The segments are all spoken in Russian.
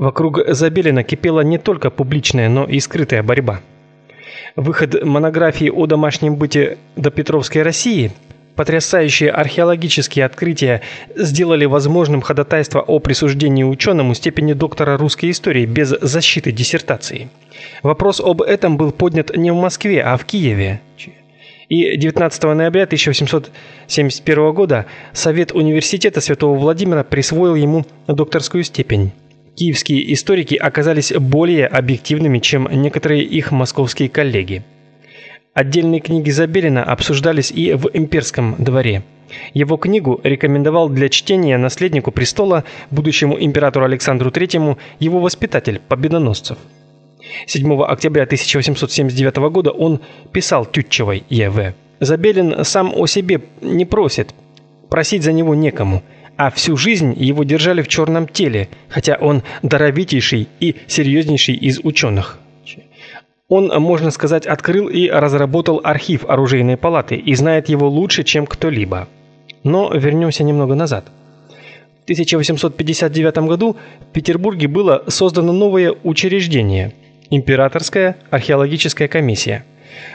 Вокруг Забелина кипела не только публичная, но и скрытая борьба. Выход монографии о домашнем быте до Петровской России, потрясающие археологические открытия сделали возможным ходатайство о присуждении ученому степени доктора русской истории без защиты диссертации. Вопрос об этом был поднят не в Москве, а в Киеве. И 19 ноября 1871 года Совет университета Святого Владимира присвоил ему докторскую степень киевские историки оказались более объективными, чем некоторые их московские коллеги. Отдельные книги Забелина обсуждались и в имперском дворе. Его книгу рекомендовал для чтения наследнику престола, будущему императору Александру III, его воспитатель Победоносцев. 7 октября 1879 года он писал Тютчевой Е.В. Забелин сам о себе не просит, просить за него некому – а всю жизнь его держали в черном теле, хотя он даровитейший и серьезнейший из ученых. Он, можно сказать, открыл и разработал архив оружейной палаты и знает его лучше, чем кто-либо. Но вернемся немного назад. В 1859 году в Петербурге было создано новое учреждение Императорская археологическая комиссия –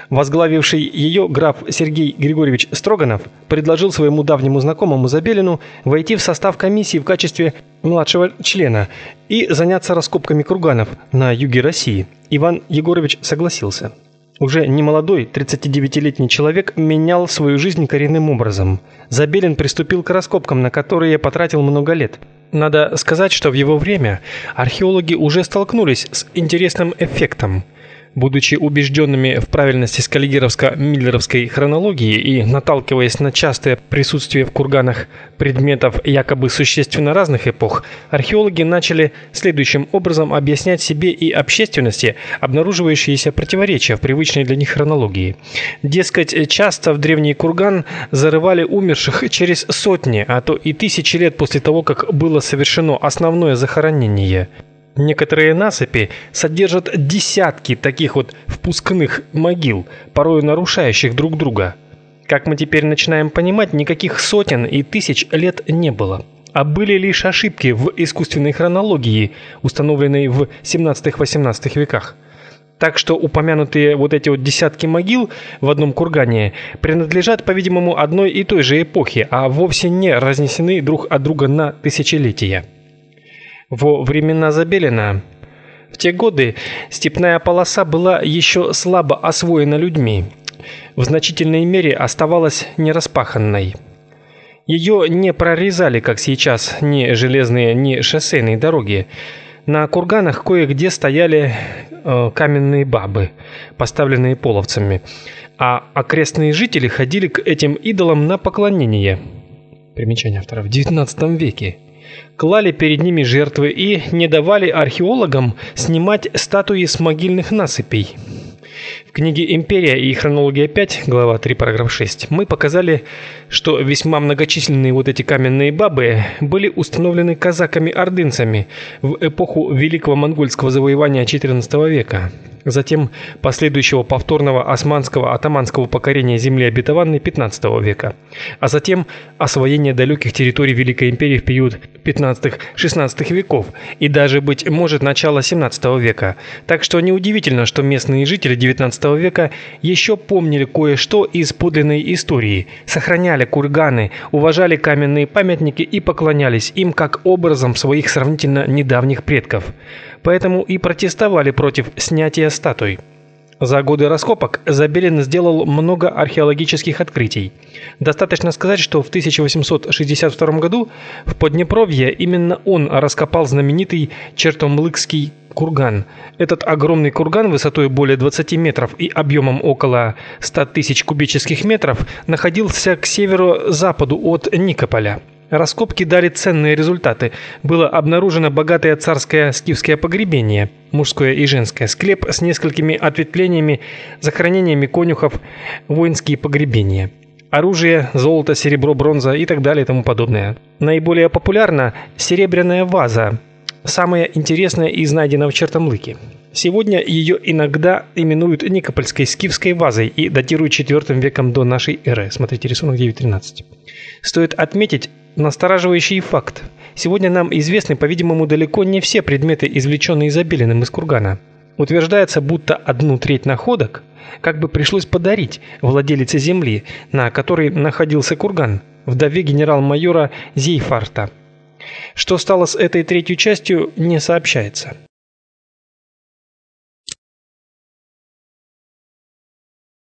Возглавивший ее граф Сергей Григорьевич Строганов предложил своему давнему знакомому Забелину войти в состав комиссии в качестве младшего члена и заняться раскопками курганов на юге России. Иван Егорович согласился. Уже немолодой, 39-летний человек менял свою жизнь коренным образом. Забелин приступил к раскопкам, на которые потратил много лет. Надо сказать, что в его время археологи уже столкнулись с интересным эффектом – Будучи убежденными в правильности скаллигеровско-миллеровской хронологии и наталкиваясь на частое присутствие в курганах предметов якобы существенно разных эпох, археологи начали следующим образом объяснять себе и общественности обнаруживающиеся противоречия в привычной для них хронологии. Дескать, часто в древний курган зарывали умерших через сотни, а то и тысячи лет после того, как было совершено основное захоронение – Некоторые насыпи содержат десятки таких вот впускных могил, порой нарушающих друг друга. Как мы теперь начинаем понимать, никаких сотен и тысяч лет не было, а были лишь ошибки в искусственной хронологии, установленной в 17-18 веках. Так что упомянутые вот эти вот десятки могил в одном кургане принадлежат, по-видимому, одной и той же эпохе, а вовсе не разнесены друг от друга на тысячелетия. Во времена Забелина в те годы степная полоса была еще слабо освоена людьми. В значительной мере оставалась нераспаханной. Ее не прорезали, как сейчас, ни железные, ни шоссейные дороги. На курганах кое-где стояли э, каменные бабы, поставленные половцами, а окрестные жители ходили к этим идолам на поклонение. Примечание автора в XIX веке клали перед ними жертвы и не давали археологам снимать статуи с могильных насыпей. В книге «Империя» и «Хронология 5», глава 3, параграф 6, мы показали, что весьма многочисленные вот эти каменные бабы были установлены казаками-ордынцами в эпоху Великого монгольского завоевания XIV века затем последующего повторного османского атаманского покорения земли обетованной XV века, а затем освоения далеких территорий Великой империи в период 15-16 веков и даже быть может начала 17 века. Так что неудивительно, что местные жители XIX века еще помнили кое-что из подлинной истории, сохраняли курганы, уважали каменные памятники и поклонялись им как образом своих сравнительно недавних предков поэтому и протестовали против снятия статуй. За годы раскопок Забелин сделал много археологических открытий. Достаточно сказать, что в 1862 году в Поднепровье именно он раскопал знаменитый Чертомлыкский курган. Этот огромный курган высотой более 20 метров и объемом около 100 тысяч кубических метров находился к северо-западу от Никополя. Раскопки дали ценные результаты. Было обнаружено богатое царское скифское погребение, мужское и женское, склеп с несколькими ответвлениями, захоронениями конюхов, воинские погребения. Оружие, золото, серебро, бронза и так далее и тому подобное. Наиболее популярна серебряная ваза, самая интересная из найденного в Чертомлыке. Сегодня ее иногда именуют Никопольской скифской вазой и датируют IV веком до нашей эры. Смотрите рисунок 9.13. Стоит отметить, настораживающий факт. Сегодня нам известны, по-видимому, далеко не все предметы, извлеченные Забелиным из кургана. Утверждается, будто одну треть находок как бы пришлось подарить владелице земли, на которой находился курган, вдове генерал-майора Зейфарта. Что стало с этой третьей частью, не сообщается.